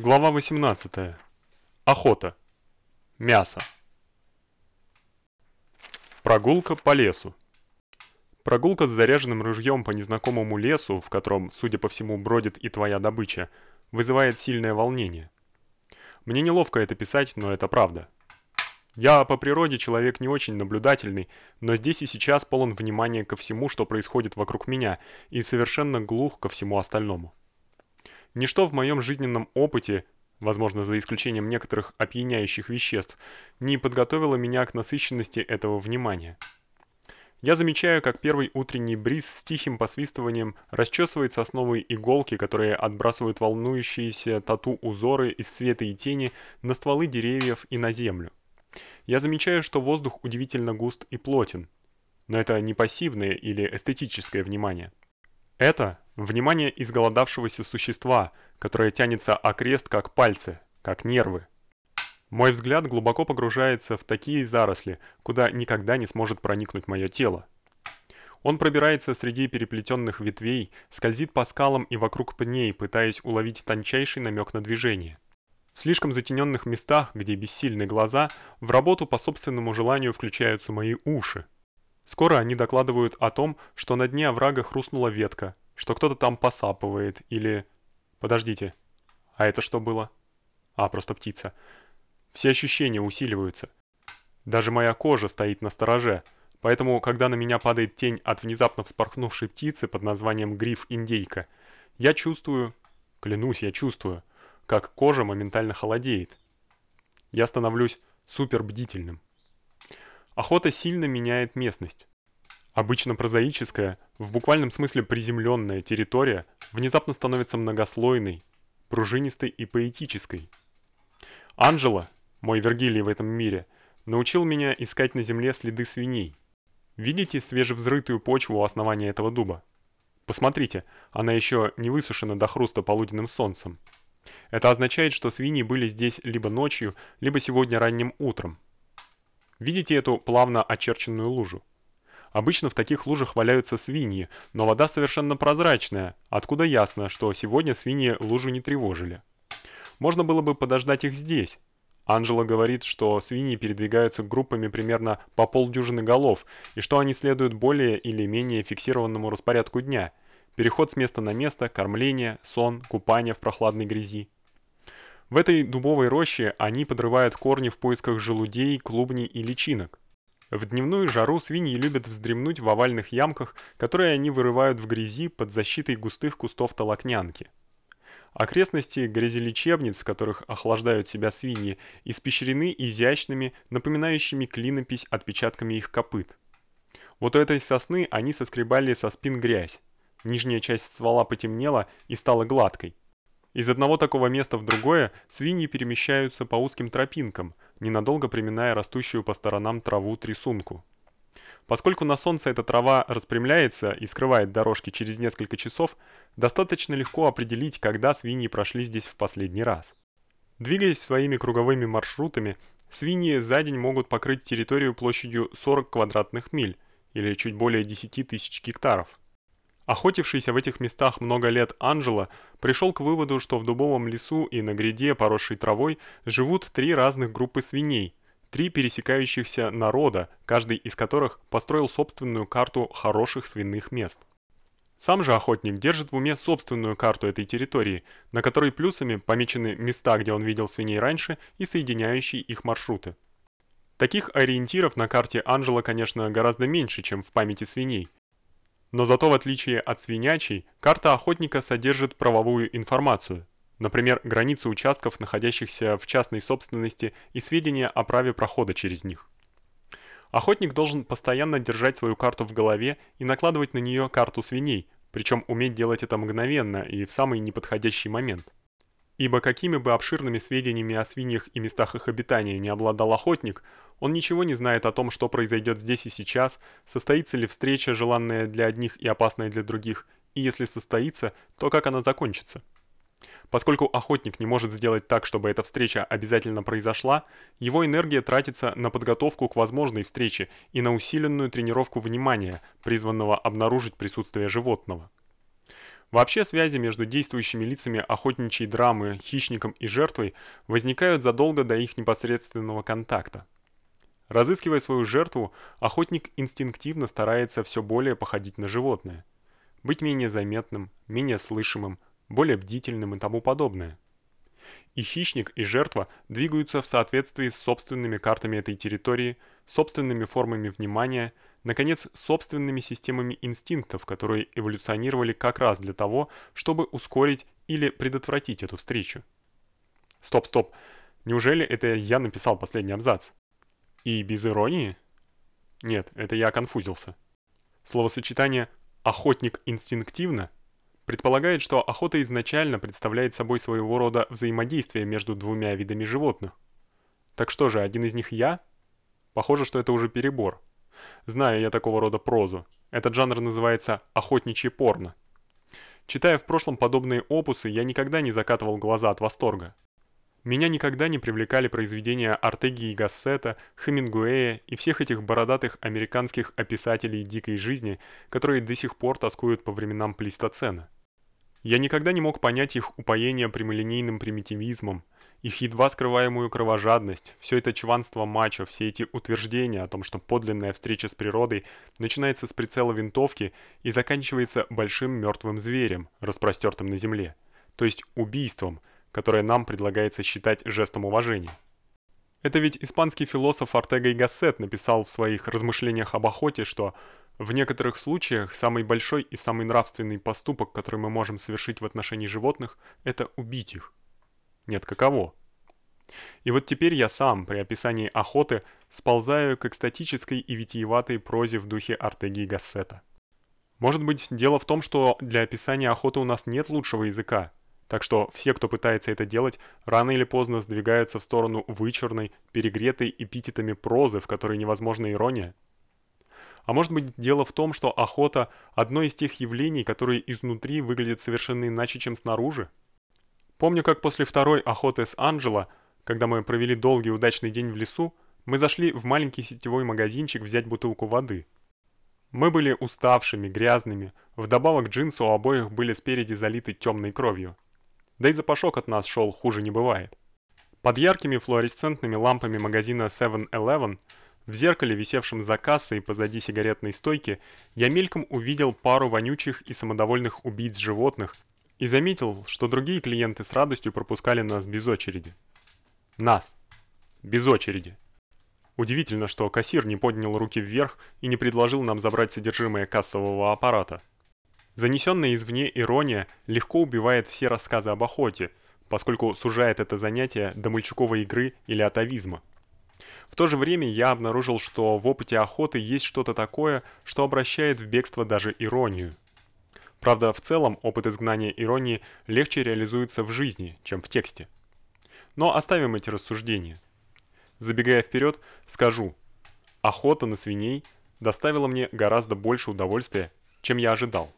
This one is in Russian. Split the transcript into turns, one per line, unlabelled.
Глава 18. Охота. Мясо. Прогулка по лесу. Прогулка с заряженным ружьем по незнакомому лесу, в котором, судя по всему, бродит и твоя добыча, вызывает сильное волнение. Мне неловко это писать, но это правда. Я по природе человек не очень наблюдательный, но здесь и сейчас полон внимания ко всему, что происходит вокруг меня, и совершенно глух ко всему остальному. Ничто в моем жизненном опыте, возможно, за исключением некоторых опьяняющих веществ, не подготовило меня к насыщенности этого внимания. Я замечаю, как первый утренний бриз с тихим посвистыванием расчесывает сосновые иголки, которые отбрасывают волнующиеся тату-узоры из света и тени на стволы деревьев и на землю. Я замечаю, что воздух удивительно густ и плотен. Но это не пассивное или эстетическое внимание. Это внимание изголодавшегося существа, которое тянется окрест как пальцы, как нервы. Мой взгляд глубоко погружается в такие заросли, куда никогда не сможет проникнуть мое тело. Он пробирается среди переплетенных ветвей, скользит по скалам и вокруг пней, пытаясь уловить тончайший намек на движение. В слишком затененных местах, где бессильны глаза, в работу по собственному желанию включаются мои уши. Скоро они докладывают о том, что на дне оврага хрустнула ветка, что кто-то там посапывает или Подождите. А это что было? А, просто птица. Все ощущения усиливаются. Даже моя кожа стоит на стороже. Поэтому, когда на меня падает тень от внезапно вспорхнувшей птицы под названием гриф-индейка, я чувствую, клянусь, я чувствую, как кожа моментально холодеет. Я становлюсь супербдительным. Охота сильно меняет местность. Обычно прозаическая, в буквальном смысле приземленная территория внезапно становится многослойной, пружинистой и поэтической. Анжела, мой Вергилий в этом мире, научил меня искать на земле следы свиней. Видите свежевзрытую почву у основания этого дуба? Посмотрите, она еще не высушена до хруста полуденным солнцем. Это означает, что свиньи были здесь либо ночью, либо сегодня ранним утром. Видите эту плавно очерченную лужу? Обычно в таких лужах валяются свиньи, но вода совершенно прозрачная, откуда ясно, что сегодня свиньи лужу не тревожили. Можно было бы подождать их здесь. Анжела говорит, что свиньи передвигаются группами примерно по полдюжины голов, и что они следуют более или менее фиксированному распорядку дня. Переход с места на место, кормление, сон, купание в прохладной грязи. В этой дубовой роще они подрывают корни в поисках желудей, клубней и личинок. В дневную жару свиньи любят вздремнуть в овальных ямках, которые они вырывают в грязи под защитой густых кустов толокнянки. Окрестности грязелечебниц, в которых охлаждают себя свиньи, испещрены изящными, напоминающими клинопись отпечатками их копыт. Вот у этой сосны они соскребали со спин грязь. Нижняя часть ствола потемнела и стала гладкой. Из одного такого места в другое свиньи перемещаются по узким тропинкам, ненадолго приминая растущую по сторонам траву трясунку. Поскольку на солнце эта трава распрямляется и скрывает дорожки через несколько часов, достаточно легко определить, когда свиньи прошли здесь в последний раз. Двигаясь своими круговыми маршрутами, свиньи за день могут покрыть территорию площадью 40 квадратных миль или чуть более 10 тысяч гектаров. Охотившийся в этих местах много лет Анжела пришел к выводу, что в дубовом лесу и на гряде, поросшей травой, живут три разных группы свиней, три пересекающихся народа, каждый из которых построил собственную карту хороших свиных мест. Сам же охотник держит в уме собственную карту этой территории, на которой плюсами помечены места, где он видел свиней раньше, и соединяющие их маршруты. Таких ориентиров на карте Анжела, конечно, гораздо меньше, чем в памяти свиней. Но зато в отличие от свинячей, карта охотника содержит правовую информацию. Например, границы участков, находящихся в частной собственности, и сведения о праве прохода через них. Охотник должен постоянно держать свою карту в голове и накладывать на нее карту свиней, причем уметь делать это мгновенно и в самый неподходящий момент. Ибо какими бы обширными сведениями о свиньях и местах их обитания не обладал охотник, он ничего не знает о том, что произойдет здесь и сейчас, состоится ли встреча, желанная для одних и опасная для других, и если состоится, то как она закончится. Поскольку охотник не может сделать так, чтобы эта встреча обязательно произошла, его энергия тратится на подготовку к возможной встрече и на усиленную тренировку внимания, призванного обнаружить присутствие животного. Вообще связи между действующими лицами охотничьей драмы, хищником и жертвой возникают задолго до их непосредственного контакта. Разыскивая свою жертву, охотник инстинктивно старается все более походить на животное, быть менее заметным, менее слышимым, более бдительным и тому подобное. И хищник, и жертва двигаются в соответствии с собственными картами этой территории, собственными формами внимания, наконец, собственными системами инстинктов, которые эволюционировали как раз для того, чтобы ускорить или предотвратить эту встречу. Стоп, стоп. Неужели это я написал последний абзац? И без иронии? Нет, это я конфузился. Словосочетание охотник инстинктивно предполагает, что охота изначально представляет собой своего рода взаимодействие между двумя видами животных. Так что же, один из них я? Похоже, что это уже перебор. Знаю я такого рода прозу. Этот жанр называется охотничье порно. Читая в прошлом подобные опусы, я никогда не закатывал глаза от восторга. Меня никогда не привлекали произведения Артеги и Гассета, Хемингуэя и всех этих бородатых американских описателей дикой жизни, которые до сих пор тоскуют по временам плейстоцена. Я никогда не мог понять их упоение прямолинейным примитивизмом, их едва скрываемую кровожадность, все это чванство мачо, все эти утверждения о том, что подлинная встреча с природой начинается с прицела винтовки и заканчивается большим мертвым зверем, распростертым на земле, то есть убийством, которое нам предлагается считать жестом уважения. Это ведь испанский философ Ортега и Гассет написал в своих размышлениях об охоте, что в некоторых случаях самый большой и самый нравственный поступок, который мы можем совершить в отношении животных, это убить их. Нет, каково? И вот теперь я сам при описании охоты сползаю к экстатической и витиеватой прозе в духе Артеги Гассета. Может быть, дело в том, что для описания охоты у нас нет лучшего языка, так что все, кто пытается это делать, рано или поздно сдвигаются в сторону вычурной, перегретой эпитетами прозы, в которой невозможна ирония. А может быть, дело в том, что охота одно из тех явлений, которые изнутри выглядят совершенно иначе, чем снаружи. Помню, как после второй охоты с Анджело, когда мы провели долгий удачный день в лесу, мы зашли в маленький сетевой магазинчик взять бутылку воды. Мы были уставшими, грязными, вдобавок джинсы у обоих были спереди залиты темной кровью. Да и запашок от нас шел хуже не бывает. Под яркими флуоресцентными лампами магазина 7-Eleven в зеркале, висевшем за кассой позади сигаретной стойки, я мельком увидел пару вонючих и самодовольных убийц животных и заметил, что другие клиенты с радостью пропускали нас без очереди. Нас. Без очереди. Удивительно, что кассир не поднял руки вверх и не предложил нам забрать содержимое кассового аппарата. Занесенная извне ирония легко убивает все рассказы об охоте, поскольку сужает это занятие до мальчуковой игры или атовизма. В то же время я обнаружил, что в опыте охоты есть что-то такое, что обращает в бегство даже иронию. Правда, в целом опыт изгнания иронии легче реализуется в жизни, чем в тексте. Но оставим эти рассуждения. Забегая вперед, скажу: охота на свиней доставила мне гораздо больше удовольствия, чем я ожидал.